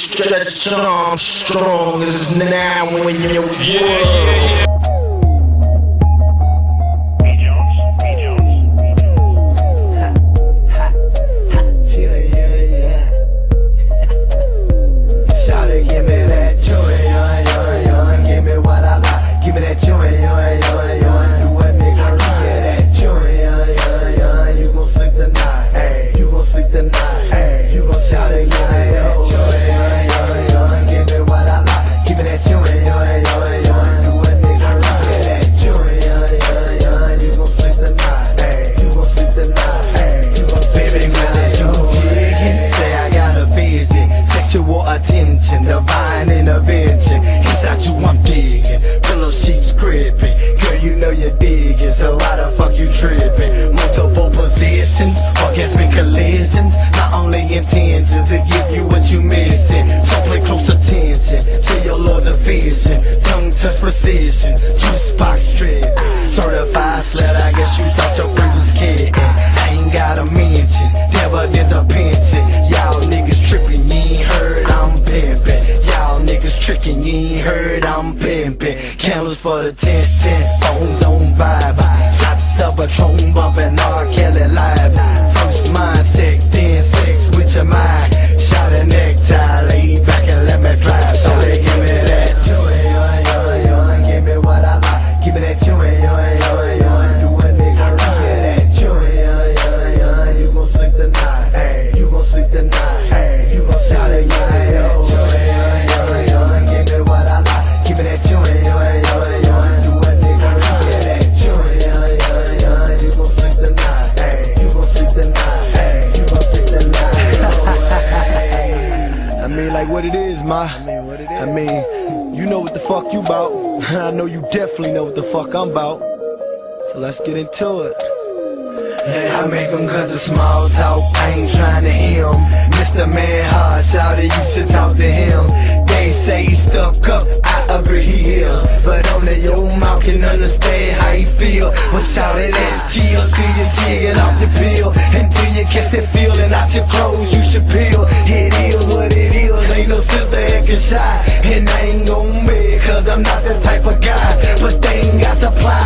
stretched arms strong as now when in your world. Tripping? Multiple positions, orgasmic collisions. My only intentions to give you what you missing. So pay close attention to your Lord division. Tongue touch precision, juice box what the fuck I'm bout. So let's get into it. I make them cut the small talk, I ain't trying to hear 'em. Mr. Man hard, shouted, you should talk to him. They say he stuck up, I agree he is. But only your mouth can understand how he feel. But shout it, let's chill till you jiggle off the pill. Until you catch that feeling out your clothes, you should peel. It is what it is, ain't no sister acting shy. And I ain't gon' be, cause I'm not that type of guy. But they ain't got supply.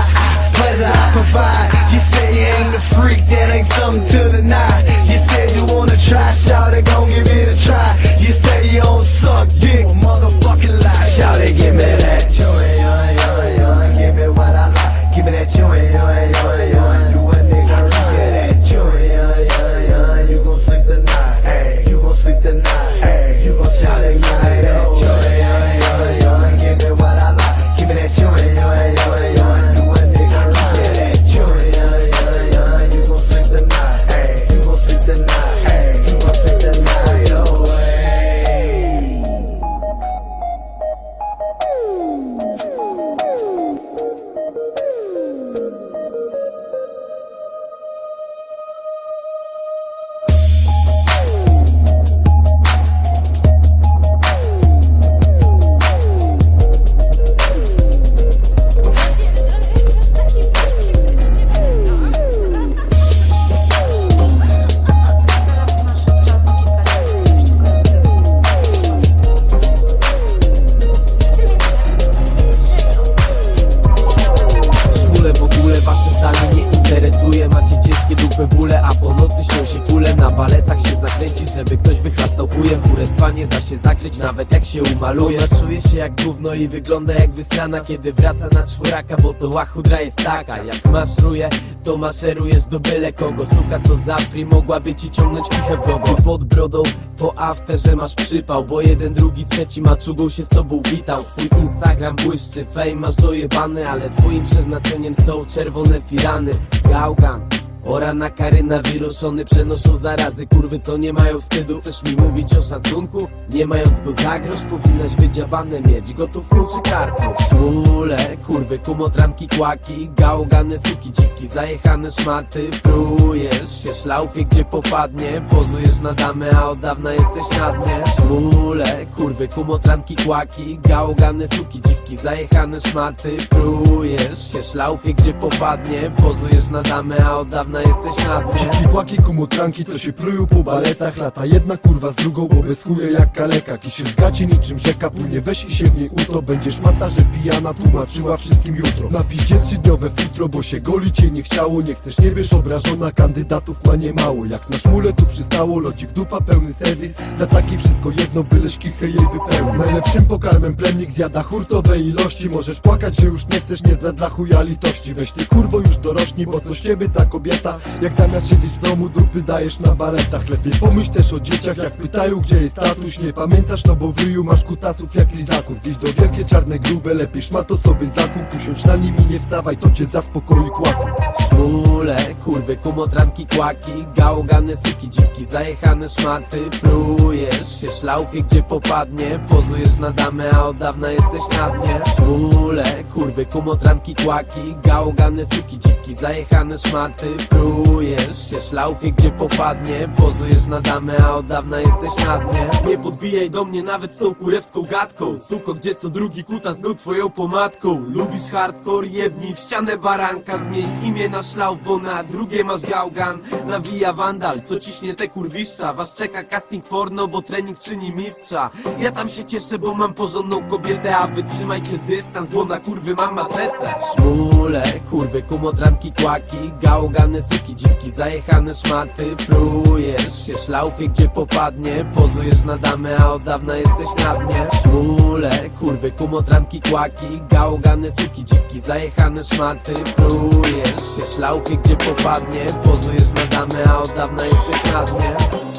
Pleasure I provide. You say you ain't a freak, that ain't something to deny. You said you wanna try, shout it, gon' give it a try. You say you don't suck dick. Shout it, give me that i wygląda jak wysrana Kiedy wraca na czworaka, bo to łachudra jest taka. Jak maszeruje, to maszerujesz do byle kogo. Suka co za free, mogłaby ci ciągnąć kichę w gogo. Pod brodą, po afterze masz przypał Bo jeden, drugi, trzeci maczugą się z tobą witał. Twój Instagram błyszczy, fame masz dojebany Ale twoim przeznaczeniem są czerwone firany. Gałgan Orana Karyna, wiruszony przenoszą zarazy. Kurwy co nie mają wstydu Chcesz mi mówić o szacunku? Nie mając go za Powinnaś wydziabane mieć gotówką czy kartą. Szmule, kurwy, kumotranki, kłaki Gałgane suki, dziwki, zajechane szmaty. Prujesz się szlaufie gdzie popadnie? Pozujesz na damę, a od dawna jesteś na dnie. Szmule, kurwy, kumotranki, kłaki Gałgane suki, dziwki, zajechane szmaty. Prujesz się szlaufie gdzie popadnie? Pozujesz na damę, a od dawna dawna jesteś na dnie. Dziwki, kłaki, kumotranki, co się prują po baletach Lata jedna kurwa z drugą, bo bez chuja jak kaleka. Kisiel z gaci niczym rzeka płynie, weź i się w niej uto. Będziesz mata, że pijana tłumaczyła wszystkim jutro. Na piździe trzydniowe futro, bo się goli cię nie chciało. Nie chcesz, nie wiesz, obrażona, kandydatów ma nie mało. Jak na szmule tu przystało, lodzik dupa, pełny serwis. Dla takiej wszystko jedno, byle szkichę jej wypełni. Najlepszym pokarmem plemnik zjada hurtowe ilości. Możesz płakać, że już nie chcesz, nie zna dla chuja litości. Weź ty kurwo już dorośnij, bo co z ciebie za kobieta Jak zamiast siedzieć w domu dupy dajesz na baretach. Lepiej pomyśl też o dzieciach, jak pytają gdzie jest tatuś. Nie pamiętasz, no bo w ryju masz kutasów jak lizaków. Gdzieś do wielkie czarne grube, lepiej szmato sobie zakup. Usiądź na nimi, nie wstawaj, to cię zaspokoi kłaku Szmule, kurwy, kumotranki, kłaki Gałgane suki, dziwki, zajechane szmaty. Plujesz się szlaufie, gdzie popadnie. Pozujesz na damę, a od dawna jesteś na dnie. Szmule, kurwy, kumotranki, kłaki Gałgane suki, dziwki, zajechane szmaty Plujesz się szlaufie, gdzie popadnie. Pozujesz na damę, a od dawna jesteś na dnie. Nie podbijaj do mnie nawet z tą kurewską gadką. Suko, gdzie co drugi kutas był twoją pomadką. Lubisz hardcore, jebnij w ścianę baranka. Zmień imię na szlauf, bo na drugie masz gałgan. Nawija wandal, co ciśnie te kurwiszcza. Was czeka casting porno, bo trening czyni mistrza. Ja tam się cieszę, bo mam porządną kobietę A wytrzymajcie dystans, bo na kurwy mam maczetę. Szmule, kurwy, kumotranki, kłaki Gałgane suki, dziwki, zajechane szmaty Plujesz się szlaufie, gdzie popadnie. Pozujesz na damę, a od dawna jesteś na dnie. Szmule, kurwy, kumotranki, kłaki Gałgane suki, dziwki, zajechane szmaty. Plujesz się szlaufie, gdzie popadnie. Pozujesz na damę, a od dawna jesteś na dnie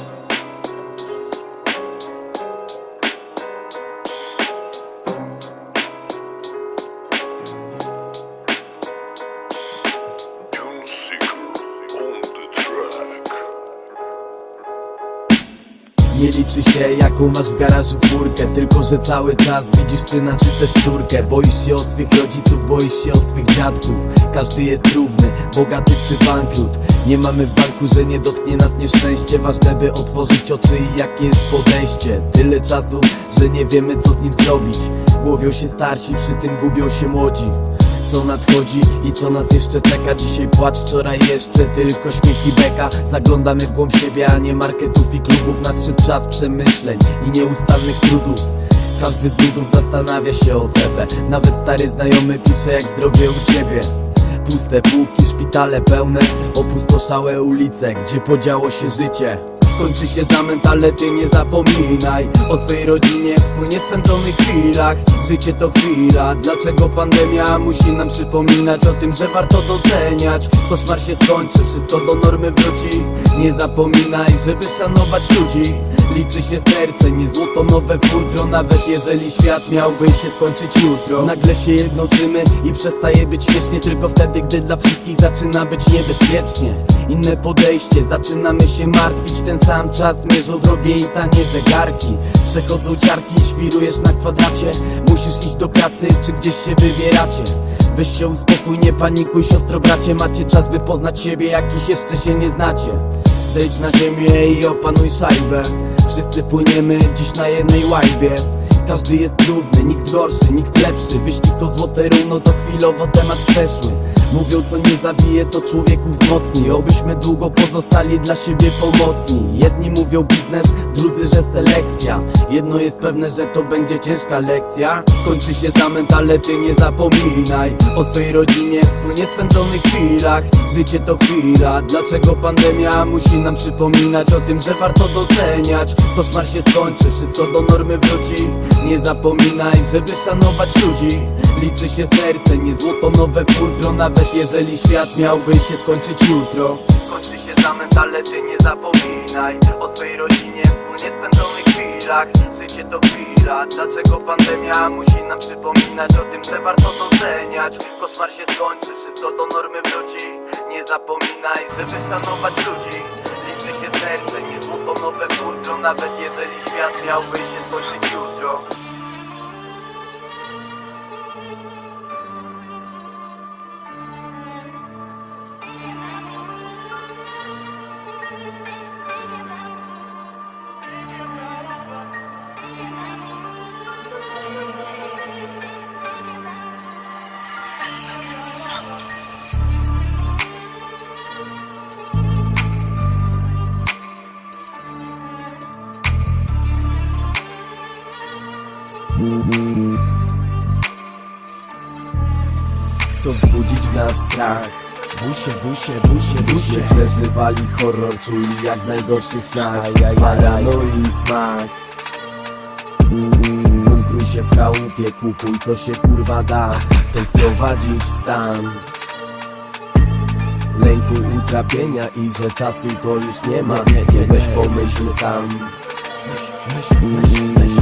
Liczy się jaką masz w garażu furkę Tylko, że cały czas widzisz syna czy też córkę. Boisz się o swych rodziców, boisz się o swych dziadków. Każdy jest równy, bogaty czy bankrut. Nie mamy w banku, że nie dotknie nas nieszczęście. Ważne by otworzyć oczy i jakie jest podejście. Tyle czasu, że nie wiemy co z nim zrobić. Głowią się starsi, przy tym gubią się młodzi co nadchodzi i co nas jeszcze czeka. Dzisiaj płacz, wczoraj jeszcze tylko śmiech i beka. Zaglądamy w głąb siebie, a nie marketów i klubów. Nadszedł czas przemyśleń i nieustannych trudów. Każdy z ludów zastanawia się o CB Nawet stary znajomy pisze jak zdrowie u ciebie. Puste półki, szpitale pełne Opustoszałe ulice, gdzie podziało się życie Skończy się zamęt, ale ty nie zapominaj. O swej rodzinie, wspólnie spędzonych chwilach. Życie to chwila, dlaczego pandemia musi nam przypominać O tym, że warto doceniać? Koszmar się skończy, wszystko do normy wróci. Nie zapominaj, żeby szanować ludzi. Liczy się serce, nie złoto nowe futro. Nawet jeżeli świat miałby się skończyć jutro. Nagle się jednoczymy i przestaje być śmiesznie. Tylko wtedy, gdy dla wszystkich zaczyna być niebezpiecznie. Inne podejście, zaczynamy się martwić. Ten sam czas mierzą drogie i tanie zegarki. Przechodzą ciarki, świrujesz na kwadracie. Musisz iść do pracy, czy gdzieś się wybieracie? Weź się uspokój, nie panikuj siostro bracie. Macie czas by poznać siebie, jakich jeszcze się nie znacie. Zejdź na ziemię i opanuj szajbę. Wszyscy płyniemy dziś na jednej łajbie. Każdy jest równy, nikt gorszy, nikt lepszy. Wyścig o złote runo to chwilowo temat przeszły Mówią co nie zabije to człowieku wzmocni. Obyśmy długo pozostali dla siebie pomocni. Jedni mówią biznes, drudzy, że selekcja. Jedno jest pewne, że to będzie ciężka lekcja. Skończy się zamęt, ale ty nie zapominaj. O swej rodzinie, wspólnie spędzonych chwilach. Życie to chwila, dlaczego pandemia musi nam przypominać O tym, że warto doceniać? Koszmar się skończy, wszystko do normy wróci. Nie zapominaj, żeby szanować ludzi. Liczy się serce, nie złoto nowe futro Nawet jeżeli świat miałby się skończyć jutro. Skończy się zamęt, ale ty nie zapominaj. O swej rodzinie, wspólnie spędzonych chwilach. Życie to chwila, dlaczego pandemia musi nam przypominać O tym, że warto doceniać Koszmar się skończy, wszystko do normy wróci. Nie zapominaj, żeby szanować ludzi. Liczy się serce, nie złoto nowe futro Nawet jeżeli świat miałby się skończyć jutro Chcą wzbudzić w nas strach? Busie, busie, busie, busie. Przeżywali horror, czuli jak najgorszy snach Paranoi smak. Bunkruj się w chałupie, kupuj co się kurwa da. Chcą wprowadzić w stan Lęku, utrapienia i że czasu to już nie ma. Nie, nie weź pomyśl sam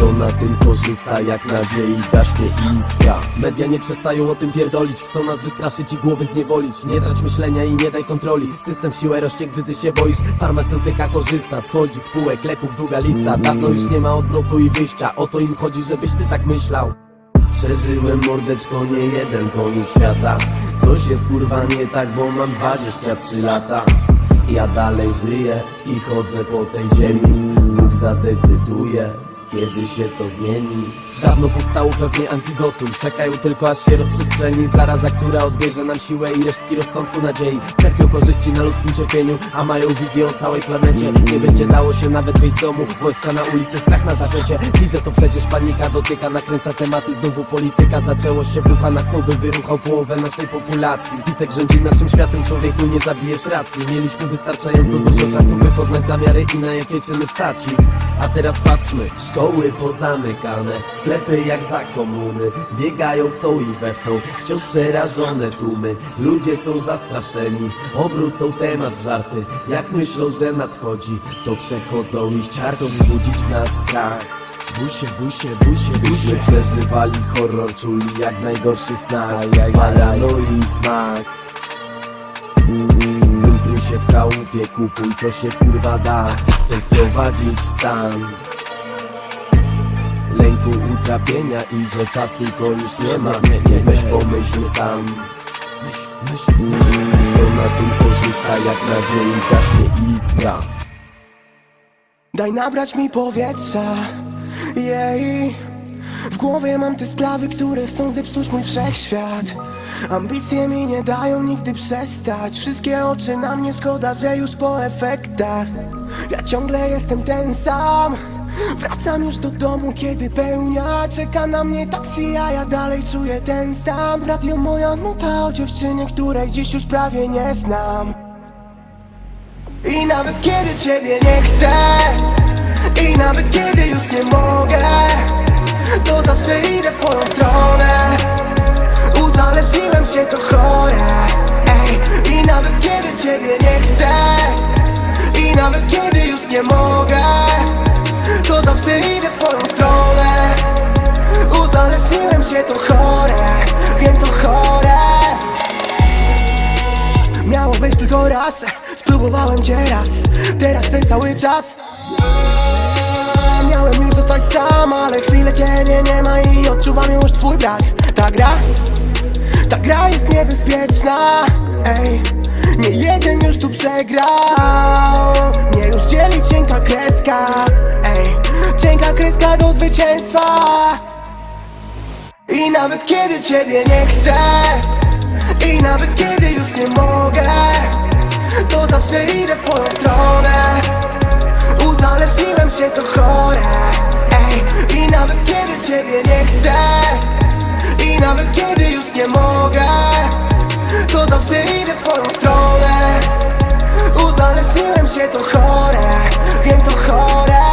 kto na tym korzysta, jak nadziei gaśnie iskra. Media nie przestają o tym pierdolić Chcą nas wystraszyć i głowy zniewolić Nie trać myślenia i nie daj kontroli System w siłę rośnie, gdy ty się boisz. Farmaceutyka korzysta, schodzi z półek Leków długa lista, dawno już nie ma odwrotu i wyjścia O to im chodzi, żebyś ty tak myślał. Przeżyłem mordeczko nie jeden koniec świata. Coś jest kurwa nie tak, bo mam 23 lata. Ja dalej żyję i chodzę po tej ziemi. Bóg zadecyduje kiedy się to zmieni. Dawno powstało pewnie antidotum. Czekają tylko aż się rozprzestrzeni. Zaraza, która odbierze nam siłę i resztki rozsądku nadziei. Czerpią korzyści na ludzkim cierpieniu A mają wizję o całej planecie. Nie będzie dało się nawet wyjść z domu. Wojska na ulicy, strach na tapecie Widzę to przecież panika dotyka Nakręca tematy, znowu polityka Zaczęło się w Wuhanach, chcą by wyruchał połowę naszej populacji? Pisek rządzi naszym światem, człowieku nie zabijesz racji. Mieliśmy wystarczająco dużo czasu, by poznać zamiary i na jakie czyny stać ich. A teraz patrzmy, szkoły pozamykane Sklepy jak za komuny Biegają w tą i we w tą Wciąż przerażone tłumy. Ludzie są zastraszeni Obrócą temat w żarty. Jak myślą, że nadchodzi To przechodzą i ściarką wzbudzić w nas strach. Busie, busie, busie, busie. Przeżywali horror, czuli jak w najgorszych snach Paranoi smak Bunkruj się w chałupie, kupuj co się kurwa da. Chcę wprowadzić w stan Lęku, utrapienia i że czasu to już nie ma. Nie, nie weź pomyśl sam. Kto na tym korzysta jak nadziei gaśnie iskra Daj nabrać mi powietrza Jej. W głowie mam te sprawy, które chcą zepsuć mój wszechświat. Ambicje mi nie dają nigdy przestać. Wszystkie oczy na mnie, szkoda, że już po efektach. Ja ciągle jestem ten sam Wracam już do domu, kiedy pełnia Czeka na mnie taksi, a ja dalej czuję ten stan. Radio moja nuta o dziewczynie, której dziś już prawie nie znam. I nawet kiedy ciebie nie chcę I nawet kiedy już nie mogę To zawsze idę w twoją stronę. Uzależniłem się to chore Ej, I nawet kiedy ciebie nie chcę I nawet kiedy już nie mogę To zawsze idę w twoją stronę. Uzależniłem się to chore Wiem to chore. Miało być tylko raz Spróbowałem cię raz Teraz chcę cały czas. Miałem już zostać sam Ale chwilę ciebie nie ma I odczuwam już twój brak. Ta gra Ta gra jest niebezpieczna Ej. Nie jeden już tu przegrał Nie już dzieli cienka kreska Ej Cienka kreska do zwycięstwa. I nawet kiedy ciebie nie chcę I nawet kiedy już nie mogę To zawsze idę w twoją stronę. Uzależniłem się to chore. Ej, I nawet kiedy ciebie nie chcę I nawet kiedy już nie mogę To zawsze idę w twoją stronę. Uzależniłem się to chore. Wiem to chore.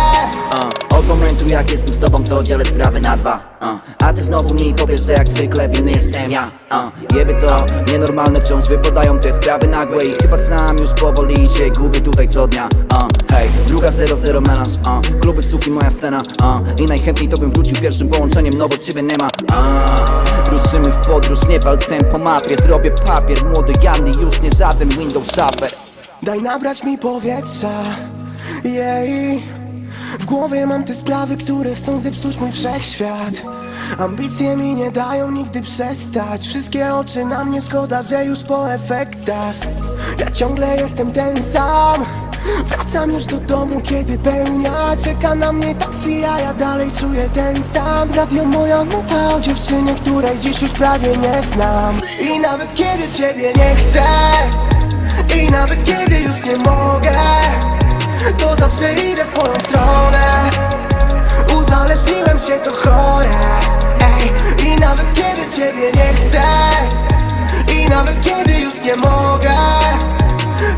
Uh, Od momentu jak jestem z tobą to dzielę sprawy na dwa. A ty znowu mi powiesz, że jak zwykle winny jestem ja. Uh, Jeby to nienormalne wciąż wypadają te sprawy nagłe I chyba sam już powoli się gubię tutaj co dnia. Uh, Hej, druga 00 melanż uh, Kluby suki moja scena I najchętniej to bym wrócił pierwszym połączeniem, no bo ciebie nie ma. Uh, Ruszymy w podróż, nie palcem po mapie Zrobię papier, młody Jandy już nie żaden window shopper. Daj nabrać mi powietrza Jej W głowie mam te sprawy, które chcą zepsuć mój wszechświat. Ambicje mi nie dają nigdy przestać. Wszystkie oczy na mnie, szkoda, że już po efektach. Ja ciągle jestem ten sam. Wracam już do domu, kiedy pełnia Czeka na mnie taksi, a ja dalej czuję ten stan. Radio moja nuta o dziewczynie, której dziś już prawie nie znam. I nawet kiedy ciebie nie chcę i nawet kiedy już nie mogę to zawsze idę w twoją stronę. Uzależniłem się, to chore. Ej, i nawet kiedy ciebie nie chcę I nawet kiedy już nie mogę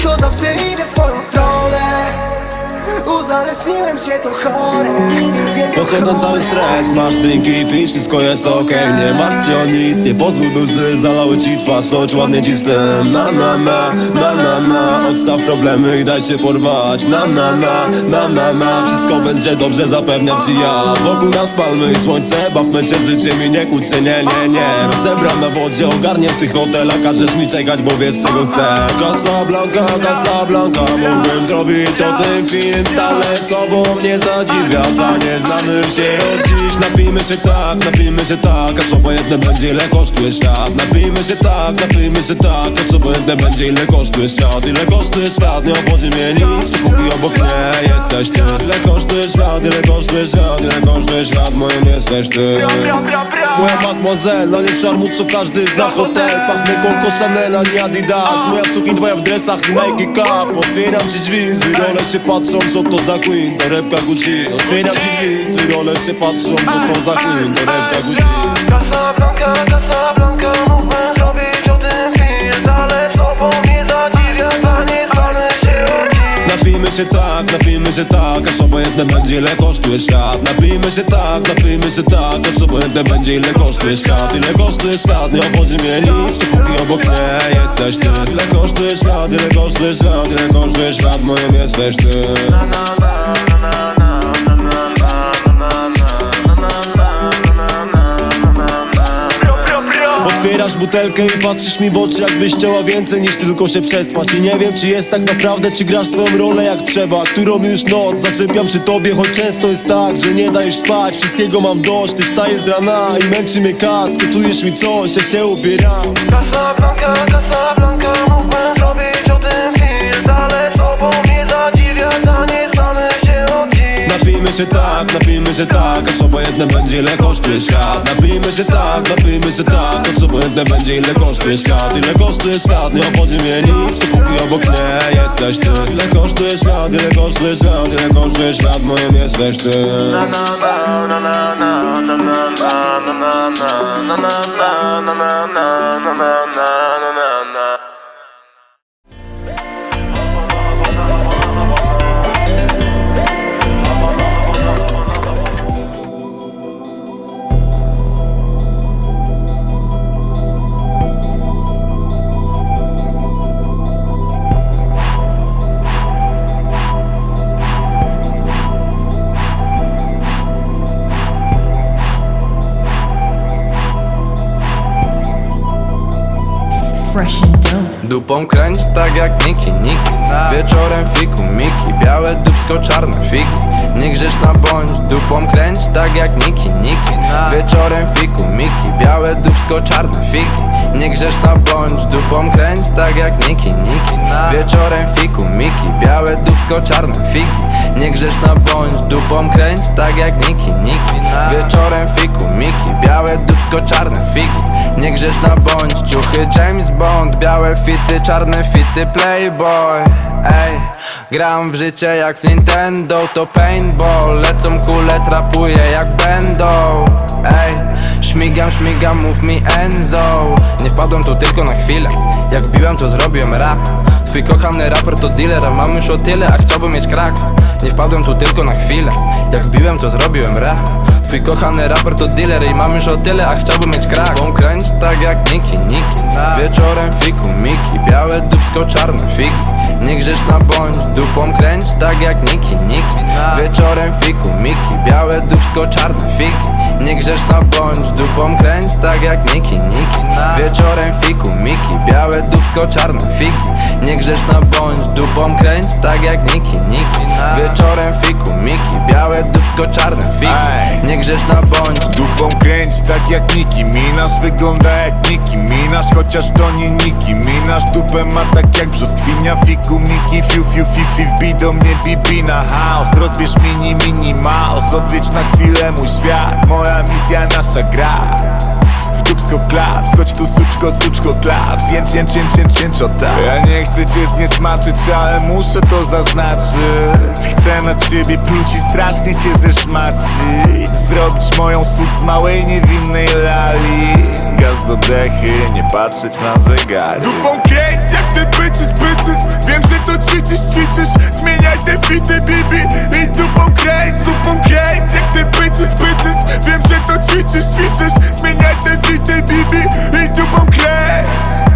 To zawsze idę w twoją stronę chore. Wiem, Po co ten cały stres? Masz drinki, pij, wszystko jest okej. Nie martw się o nic, nie pozwól by łzy Zalały ci twarz, choć ładnie ci z tym. Na na na, na na na. Odstaw problemy i daj się porwać. Na na na, na na na. Wszystko będzie dobrze, zapewniam ci ja. Wokół nas palmy i słońce Bawmy się życiem i nie kłóć się, nie, nie, nie. Rozebram na wodzie, ogarnięty hotel A każesz mi czekać, bo wiesz czego chcę. Casablanca, Casablanca Mógłbym zrobić o tym film Stale sobą mnie zadziwiasz A nie znamy się. Od dziś Napijmy się tak, napijmy się tak Aż obojętne będzie ile kosztuje świat. Napijmy się tak, napijmy się tak Aż obojętne będzie ile kosztuje świat. Ile kosztuje świat, nie obchodzi mnie nic Dopóki obok mnie jesteś ty. Ile kosztuje świat, ile kosztuje świat Ile kosztuje świat, moim jesteś ty. Moja mademoiselle, nie szarmu co każdy zna hotel. Pachnie Coco Chanel, a nie Adidas. Moja w sukni, twoja w dresach i Nike Cup. Otwieram ci drzwi, zwyrole się patrzą to za queen Torebka Gucci. Otwieram ci drzwi, zwyrole się patrzą co to za queen Torebka Gucci. Casablanca, Casablanca się tak, napijmy się tak Aż obojętne będzie ile kosztuje świat. Napijmy się tak, napijmy się tak Aż obojętne będzie ile kosztuje świat. Ile kosztuje świat, nie obchodzi mnie nic Dopóki obok mnie jesteś ty. Ile kosztuje świat, ile kosztuje świat Ile kosztuje świat, moim jesteś ty Otwierasz butelkę i patrzysz mi w oczy Jakbyś chciała więcej niż tylko się przespać. I nie wiem czy jest tak naprawdę Czy grasz swoją rolę jak trzeba Którą już noc zasypiam przy tobie Choć często jest tak, że nie dajesz spać. Wszystkiego mam dość, ty wstajesz z rana I męczy mnie kas, gotujesz mi coś Ja się ubieram Napijmy się tak, napijmy się tak Aż obojętne będzie ile kosztuje świat Napijmy się tak, napijmy się tak Aż obojętne będzie ile kosztuje świat Ile kosztuje świat, nie obchodzi mnie nic Dopóki obok mnie jesteś ty Ile kosztuje świat, ile kosztuje świat Ile kosztuje świat, moim jesteś ty Fresh and dope. Dupą kręć tak jak Niki, Niki Wieczorem fiku, Miki Białe dupsko, czarne figi Niegrzeczna bądź Dupą kręć tak jak Niki, Niki Wieczorem fiku, Miki Białe dupsko, czarne figi Niegrzeczna bądź Dupą kręć tak jak Niki, Niki Wieczorem fiku, Miki Białe dupsko, czarne figi Niegrzeczna bądź Dupą kręć tak jak Niki, Niki Wieczorem fiku, Miki Białe dupsko, czarne figi Niegrzeczna bądź Ciuchy James Bond. Białe fity, czarne fity Playboy. Ej, gram w życie jak w Nintendo To paintball, lecą kule, trapuję jak będą. Ej, śmigam, śmigam, mów mi Enzo. Nie wpadłem tu tylko na chwilę. Jak biłem to zrobiłem rap. Twój kochany raper to dealer, a mam już o tyle, a chciałbym mieć krak. Nie wpadłem tu tylko na chwilę. Jak biłem to zrobiłem rap Twój kochany raper to dealer i mam już o tyle, a chciałbym mieć krak. Bą kręć tak jak Niki, Niki. Wieczorem fiku, Miki. Białe dupsko, czarne figi. Niegrzeczna bądź, dupą kręć tak jak Niki, Niki. Wieczorem fiku, Miki. Białe dupsko, czarne figi. Niegrzeczna bądź, dupą kręć tak jak Niki, Niki. Wieczorem fiku, Miki. Białe dupsko, czarne figi. Niegrzeczna bądź, dupą kręć tak jak Niki, Niki Wieczorem fiku, Miki Białe dupsko, czarne figi Niegrzeczna bądź, Dupą kręć tak jak Niki. Minasz wygląda jak Niki. Minasz chociaż to nie Niki. Minasz dupę ma tak jak brzoskwinia Fiku. Miki fiu fiu fi fi Wbij do mnie bibi na chaos Rozbierz mini mini mouse. Odwiedź na chwilę mój świat. Moja misja nasza gra w dupsko klaps Chodź tu suczko, suczko klaps. Jęcz, jęcz, jęcz, jęcz, jęcz, o tak. Ja nie chcę cię zniesmaczyć, ale muszę to zaznaczyć. Chcę na ciebie pluć i strasznie cię zeszmacić Zrobić moją sód z małej niewinnej lali gaz do dechy Nie patrzeć na zegary Dupą kręć jak ty bitches, bitches Wiem, że to ćwiczysz, ćwiczysz. Zmieniaj te fity, bibi. I dupą kręć, dupą kręć Jak ty bitches, bitches Wiem, że to ćwiczysz, ćwiczysz. Zmieniaj te fity, bibi. I dupą kręć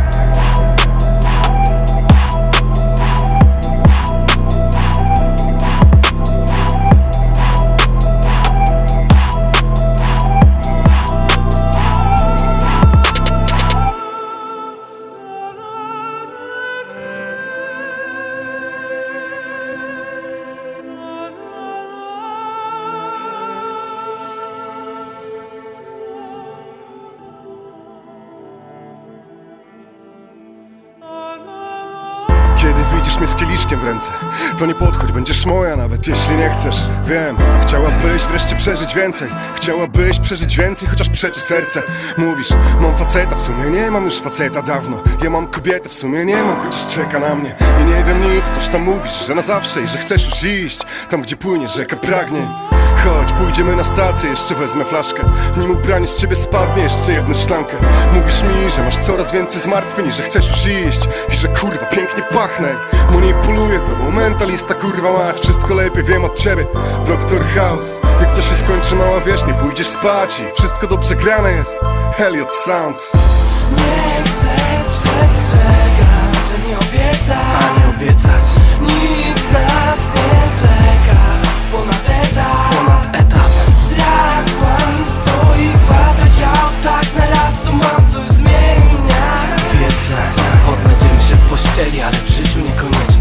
Kiedy widzisz mnie z kieliszkiem w ręce. To nie podchodź, będziesz moja nawet jeśli nie chcesz. Wiem, chciałabyś wreszcie przeżyć więcej. Chciałabyś przeżyć więcej, chociaż przeczy serce. Mówisz, mam faceta, w sumie nie mam już faceta dawno. Ja mam kobietę, w sumie nie mam, chociaż czeka na mnie. I nie wiem nic, coś tam mówisz, że na zawsze i że chcesz już iść. Tam gdzie płynie rzeka pragnień Chodź, pójdziemy na stację, jeszcze wezmę flaszkę. Nim ubranie z ciebie spadnie, jeszcze jedną szklankę. Mówisz mi, że masz coraz więcej zmartwień że chcesz już iść. I że kurwa pięknie pachnę. Manipuluję tobą, mentalista kurwa mać Wszystko lepiej wiem od ciebie, Doktor House. Jak to się skończy mała wiesz, nie pójdziesz spać. I wszystko dobrze grane jest. Heliot Sounds Nie chcę przestrzegać, nie obiecać. A nie obiecać. Nic nas nie czeka zmieniać Wiesz, że odnajdziemy się w pościeli, ale w życiu niekoniecznie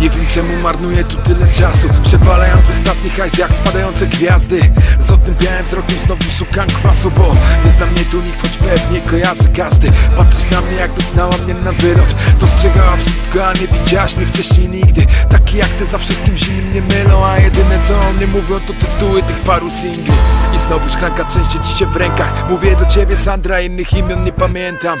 Nie wiem czemu marnuję tu tyle czasu. Przewalając ostatni hajs jak spadające gwiazdy. Z otępiałym wzrokiem znowu szukam kwasu Bo nie zna mnie tu nikt, choć pewnie kojarzy każdy. Patrzysz na mnie jakby znała mnie na wylot. Dostrzegała wszystko, a nie widziałaś mnie wcześniej nigdy. Taki jak ty za wszystkim zimni mnie mylą A jedyne co o mnie mówią to tytuły tych paru singli. I znowu szklanka trzęsie ci się w rękach. Mówię do ciebie Sandra, innych imion nie pamiętam.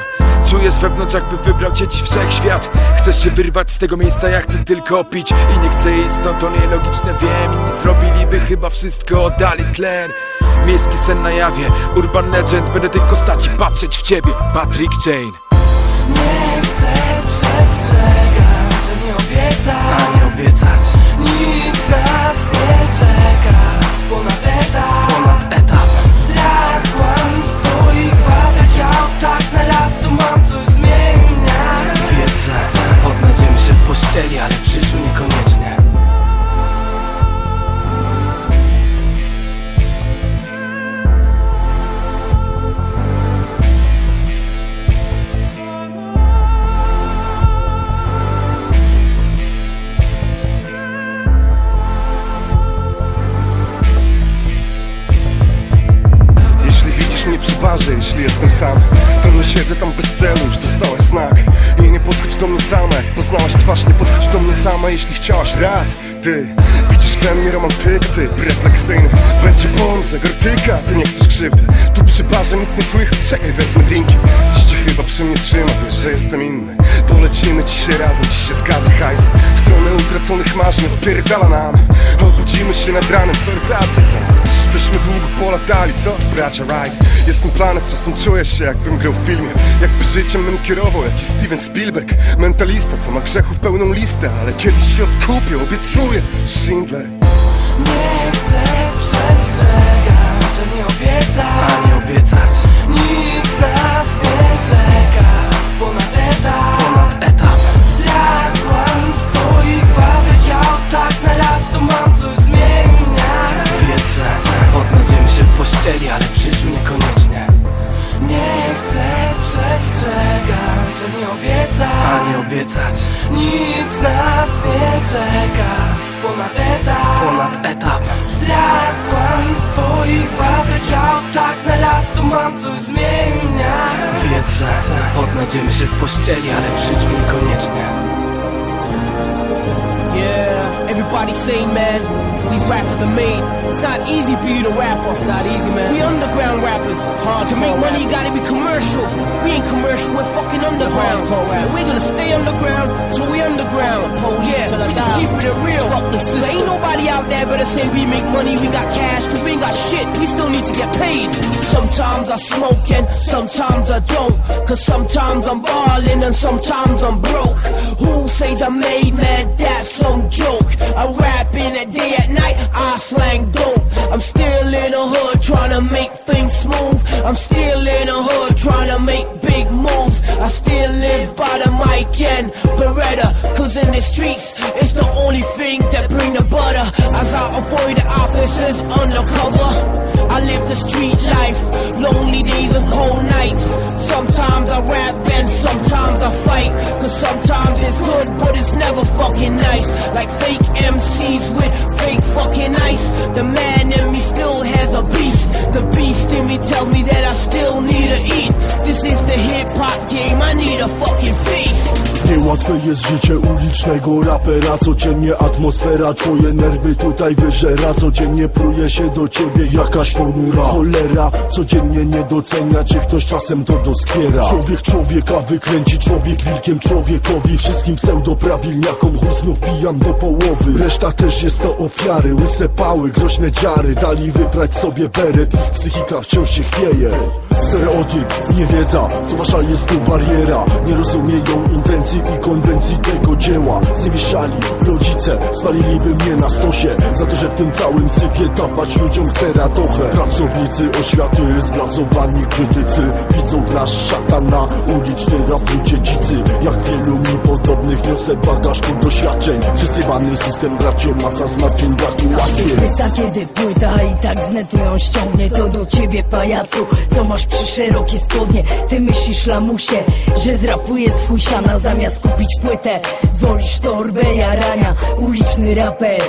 Czujesz wewnątrz jakby wybrał cię dziś wszechświat. Chcesz się wyrwać z tego miejsca, ja chcę tylko pić I nie chcę iść stąd, to nielogiczne wiem Inni zrobiliby chyba wszystko, oddali tlen. Miejski sen na jawie, urban legend Będę tylko stać i patrzeć w ciebie Patrick Jane. Nie chcę przestrzegać, że nie obiecać A nie obiecać. Nic nas nie czeka Ponad etap. Ponad etap. Strach, kłamstw twoich wadach Ja tak na raz pościeli, ale w życiu niekoniecznie jeśli chciałaś rad Ty, widzisz we mnie romantyka, ty refleksyjny. Będzie błąd, zagartyka, ty nie chcesz krzywdy. Tu przy barze nic nie słychać, czekaj wezmę drinki. Coś cię chyba przy mnie trzyma, wiesz, że jestem inny. Polecimy dzisiaj razem, dziś się zgadza hajs. W stronę utraconych marzeń, opierdala nam. Obudzimy się nad ranem, sorry wracaj tam Tośmy długo polatali, co? Bracia Wright Jestem planet, czasem czuję się jakbym grał w filmie. Jakby życiem bym kierował jakiś Steven Spielberg. Mentalista, co ma grzechów pełną listę Ale kiedyś się odkupię, obiecuję. Schindler. Nie chcę przestrzegać, nie obiecać. A nie obiecać. Nic nas nie czeka odnajdziemy się w pościeli, ale w życiu niekoniecznie Everybody say, man, these rappers are made. It's not easy for you to rap, or it's not easy, man. We underground rappers. Hard to make money, you gotta be commercial. We ain't commercial we're fucking underground. And we're gonna stay underground till we underground. Yeah, we just keep it real. So ain't nobody out there better say we make money, we got cash, cause we ain't got shit, we still need to get paid. Sometimes I smoke and sometimes I don't. Cause sometimes I'm ballin' and sometimes I'm broke. Who says I made man? That's some joke. I rap in day at night, I slang dope. I'm still in the hood trying to make things smooth. I'm still in the hood trying to make big moves. I still live by the mic and Beretta. Cause in the streets, it's the only thing that bring the butter. As I avoid the officers undercover. I live the street life, lonely days and cold nights. Sometimes I rap and sometimes I fight. Cause sometimes it's good, but it's never fucking nice. Like fake MCs with fake fucking ice. The man in me still has a beast. The beast in me tells me that I still need to eat. This is the hip hop game, I need a fucking feast. Niełatwe jest życie ulicznego rapera Codziennie atmosfera, twoje nerwy tutaj wyżera Codziennie pruje się do ciebie jakaś ponura. Cholera, codziennie nie docenia Czy ktoś czasem to doskwiera. Człowiek człowieka wykręci, człowiek wilkiem człowiekowi Wszystkim pseudoprawilniakom chuj znów pijam do połowy. Reszta też jest to ofiary, łyse pały, groźne dziary Dali wyprać sobie beret, psychika wciąż się chwieje. Stereotyp, niewiedza, to wasza jest tu bariera Nie rozumieją intencji i konwencji tego dzieła. Zniewieszali rodzice, spaliliby mnie na stosie. Za to, że w tym całym syfie dawać ludziom chcę radochę Pracownicy oświaty, zblazowani krytycy. Widzą w nas szatana, uliczny rap ludzie dzicy Jak wielu mi podobnych niosę bagaż tu doświadczeń. Przesyłany system bracie masa zmartwień braku łatwiej. Pyta kiedy płyta i tak z netu ją ściągnie To do ciebie pajacu, co masz przy szerokie spodnie? Ty myślisz lamusie, że zrapuje swój siana Zamiast kupić płytę, wolisz torbę jarania. Uliczny raper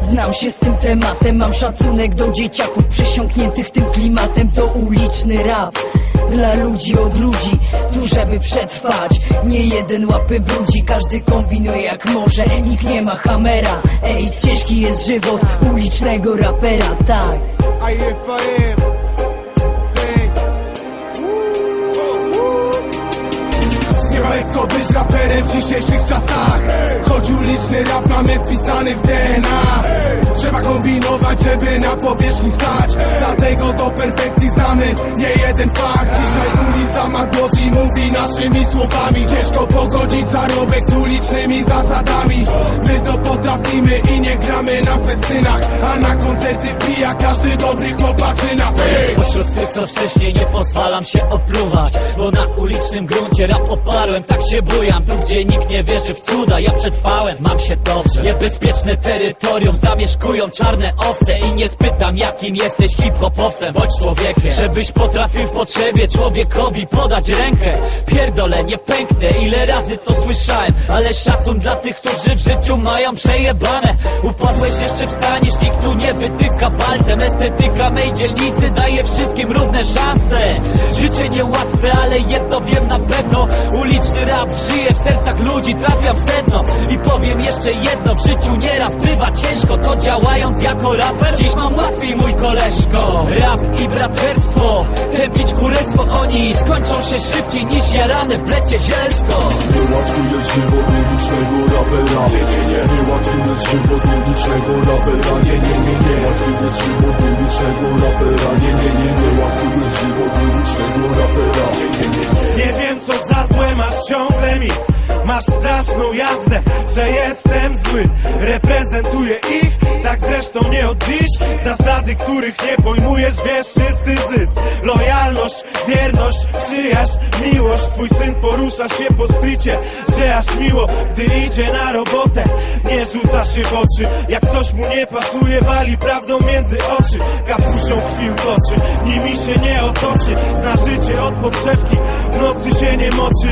Znam się z tym tematem, mam szacunek do dzieciaków Przesiąkniętych tym klimatem, to uliczny rap dla ludzi od ludzi, tu żeby przetrwać. Nie jeden łapy brudzi, każdy kombinuje jak może. Nikt nie ma hamera, ej ciężki jest żywot ulicznego rapera, tak lekko być raperem w dzisiejszych czasach? Choć uliczny rap mamy wpisany w DNA Trzeba kombinować, żeby na powierzchni stać. Dlatego do perfekcji znamy nie jeden fakt. Dzisiaj ulica ma głos i mówi naszymi słowami. Ciężko pogodzić zarobek z ulicznymi zasadami. My to potrafimy i nie gramy na festynach. A na koncerty wbija każdy dobry chłopaczyna Hej! Pośród tych, co wcześniej nie pozwalam się opluwać Bo na ulicznym gruncie rap oparłem, tak się bujam. Tu gdzie nikt nie wierzy w cuda, ja przetrwałem, mam się dobrze. Niebezpieczne terytorium zamieszkują czarne owce I nie spytam jakim jesteś hip-hopowcem, bądź człowiekiem Żebyś potrafił w potrzebie człowiekowi podać rękę. Pierdolę, nie pęknę, ile razy to słyszałem Ale szacun dla tych, którzy w życiu mają przejebane. Upadłeś jeszcze wstaniesz, nikt tu nie wytyka palcem. Estetyka mej dzielnicy daje wszystkim równe szanse. Życie niełatwe, ale jedno wiem na pewno. Uliczny rap żyje w sercach ludzi, trafia w sedno. I powiem jeszcze jedno, w życiu nieraz bywa ciężko To działając jako raper, dziś mam łatwiej mój koleżko. Rap i braterstwo, tępić kurestwo Oni skończą się szybciej niż jarane w blecie zielsko. Niełatwy jest żywot ulicznego rapera. Nie, nie, nie. Niełatwy jest żywot ulicznego rapera. Nie, nie, nie, nie. Niełatwy jest żywot ulicznego rapera. Nie, nie, nie, nie Łatwy jest żywot ulicznego rapera. Nie, nie, nie, nie Nie wiem co za złe masz ciągle mi Masz straszną jazdę, że jestem zły. Reprezentuję ich, tak zresztą nie od dziś. Zasady, których nie pojmujesz, wiesz, czysty zysk. Lojalność, wierność, przyjaźń, miłość. Twój syn porusza się po stricie, że aż miło Gdy idzie na robotę, nie rzuca się w oczy Jak coś mu nie pasuje, wali prawdą między oczy. Kapusią krwi utoczy, nimi się nie otoczy. Zna życie od podszewki, w nocy się nie moczy.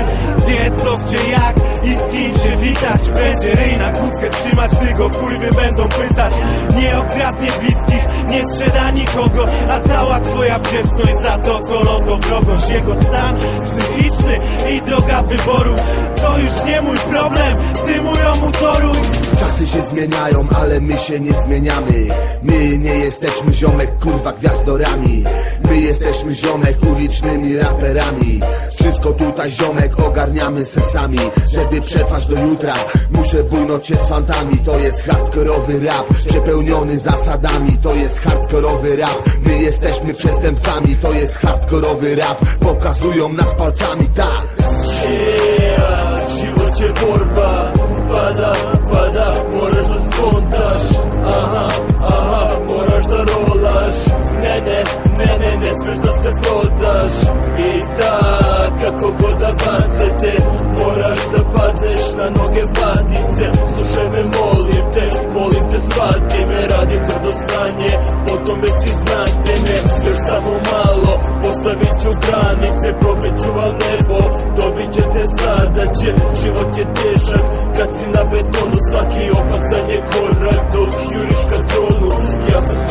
Wie co, gdzie, jak i z kim się witać. Będzie ryj na kłódkę trzymać, go kurwy będą pytać. Nie okradnie bliskich, nie sprzeda nikogo A cała twoja wdzięczność za to kolo to wrogość. Jego stan psychiczny i droga wyboru. To już nie mój problem, ty mój ją utoruj Czasy się zmieniają, ale my się nie zmieniamy. My nie jesteśmy ziomek kurwa gwiazdorami My My jesteśmy ziomek ulicznymi raperami. Wszystko tutaj ziomek ogarniamy se sami Żeby przetrwać do jutra Muszę bujnąć się z fantami. To jest hardkorowy rap Przepełniony zasadami. To jest hardkorowy rap. My jesteśmy przestępcami. To jest hardkorowy rap. Pokazują nas palcami, tak. Yeah, je borba Pada, pada, skontaš Aha, aha, se prodaš I da, kako god da bacete Moraš da padneš na noge batice Slušaj me, molim te, molim te, shvati me Radi tvrdo sranje, po tome svi znate me. Još samo malo, postavit ću granice Probit ću vam nebo, dobit ćete zadaće Život je težak, kad si na betonu Svaki opasan je korak, dok juriš ka tronu. Ja sam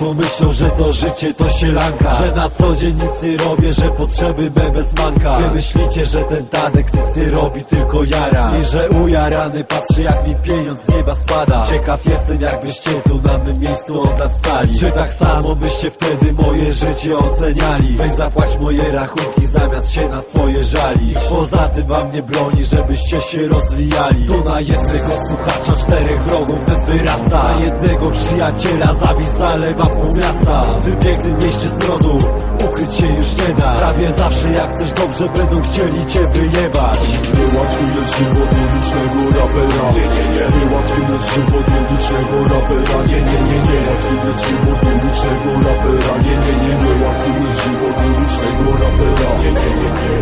Pomyślą to życie to sielanka Że na co dzień nic nie robię, że potrzeby me bez manka. Wy myślicie, że ten Tadek nic nie robi, tylko jara. I że ujarany patrzy jak mi pieniądz z nieba spada. Ciekaw jestem jakbyście tu na mym miejscu od lat stali. Czy tak samo byście wtedy moje życie oceniali? Weź zapłać moje rachunki zamiast się na swoje żali. Poza tym wam nie broni, żebyście się rozwijali. Tu na jednego słuchacza czterech wrogów ten wyrasta. Na jednego przyjaciela zawis zalewa pół miasta W tym mieście z brodu ukryć się już nie da. Prawie zawsze jak chcesz dobrze będą chcieli cię wyjebać. Niełatwy jest żywot ulicznego rapera. Nie, nie, nie. Niełatwy jest żywot ulicznego rapera. Nie, nie, nie, nie. Jest żywot ulicznego rapera. Nie, nie, nie, nie jest żywot ulicznego rapera. Nie, nie, nie, nie.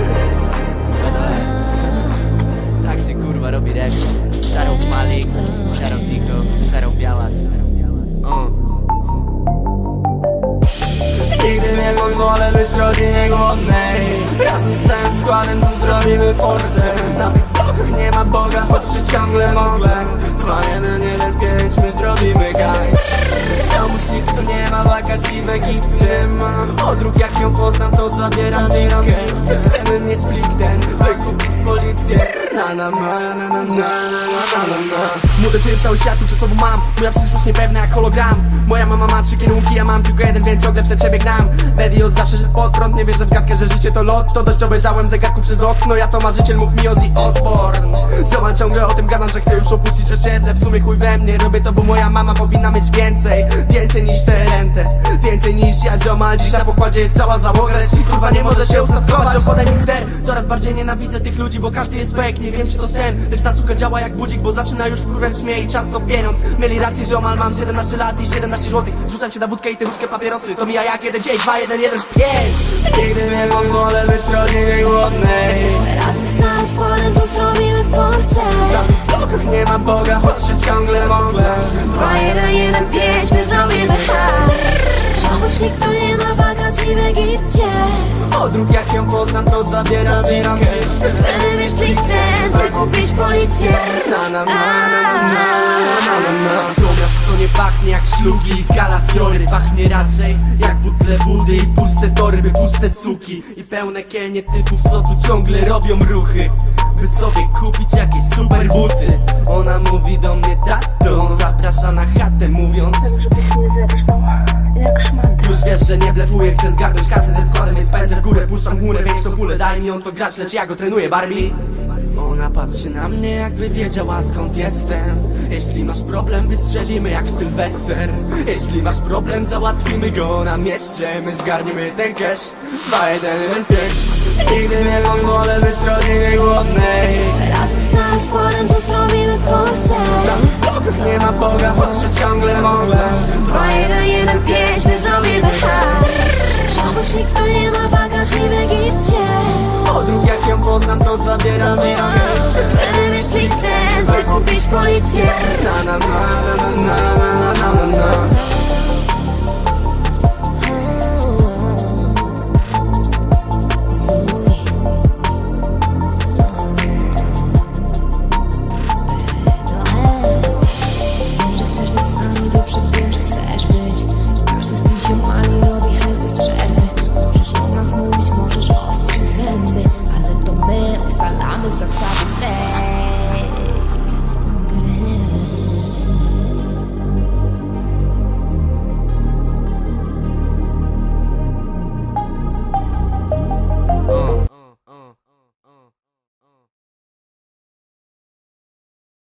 Tak się kurwa robi remix Szarą Malik, Szarą Dicho, Szarą Białas. O. nie pozwolę być rodzinie głodnej. Razem z całym składem tu zrobimy forsę. Na tych vlogach nie ma Boga, choć ciągle mogę 2, 1, 1, 5, my zrobimy gang Czemuż nikt tu nie ma wakacji w Egipcie odruch jak ją poznam to zabieram dziwkę Chcemy mieć plik ten, wykupić policję Młody typ cały świat przed sobą mam Moja przyszłość niepewna jak hologram Moja mama ma trzy kierunki, ja mam tylko jeden, więc ciągle przed siebie gnam Bedi od zawsze szedł pod prąd, nie wierzę w gadkę, że życie to lot To dość obejrzałem zegarku przez okno, ja to marzyciel, mów mi Ozzy Osbourne Ziomal ciągle o tym gadam, że chcę już opuścić osiedle W sumie chuj we mnie, robię to, bo moja mama powinna mieć więcej Więcej niż tę rentę, więcej niż ja ziomal Dziś na pokładzie jest cała załoga, lecz kurwa nie może się ustatkować O podaj mi ster, coraz bardziej nienawidzę tych ludzi, bo każdy jest fake Nie wiem czy to sen, lecz ta suka działa jak budzik, bo zaczyna już wkurwiać mnie i czas to pieniądz. Mieli rację ziomal, mam 17 lat i 17 złotych. Rzucam się na wódkę i te ruskie papierosy. To mija jak jeden dzień, 2, 1, 1, 5 Nigdy nie pozwolę być rodzinie głodnej Razem z całym składem tu zrobimy forsę Na tych vlogach nie ma Boga, choć się ciągle mogę 2, 1, 1, 5, my zrobimy hajs. Ziomuś nikt tu nie w Egipcie Odruch jak ją poznam to zabieram dziwkę Chcemy mieć ten, wykupić policję. Na na na na na na na na na To miasto nie pachnie jak szlugi i kalafiory Pachnie raczej jak butle wody i puste torby, puste suki I pełne kielnie typów, co tu ciągle robią ruchy. By sobie kupić jakieś super buty Ona mówi do mnie tato, zaprasza na chatę mówiąc już wiesz, że nie blefuję, chcę zgarnąć kasę ze składem Więc pędzę w górę, puszczam chmurę, większą kulę Daj mi on to grać, lecz ja go trenuję, Barbie. Ona patrzy na mnie jakby wiedziała skąd jestem. Jeśli masz problem wystrzelimy jak w Sylwester. Jeśli masz problem załatwimy go na mieście. My zgarniemy ten cash. 2, 1, 1, 5 Nigdy nie pozwolę być rodzinie głodnej nie ma Boga, się ciągle mogę. 2, 1, 1, 5, my zrobimy hajs. Ziomuś nikt tu nie ma wakacji w Egipcie Odruch jak ją poznam to zabieram dziwkę Chcemy mieć plik ten, wykupić policję. Na na na na na na na na na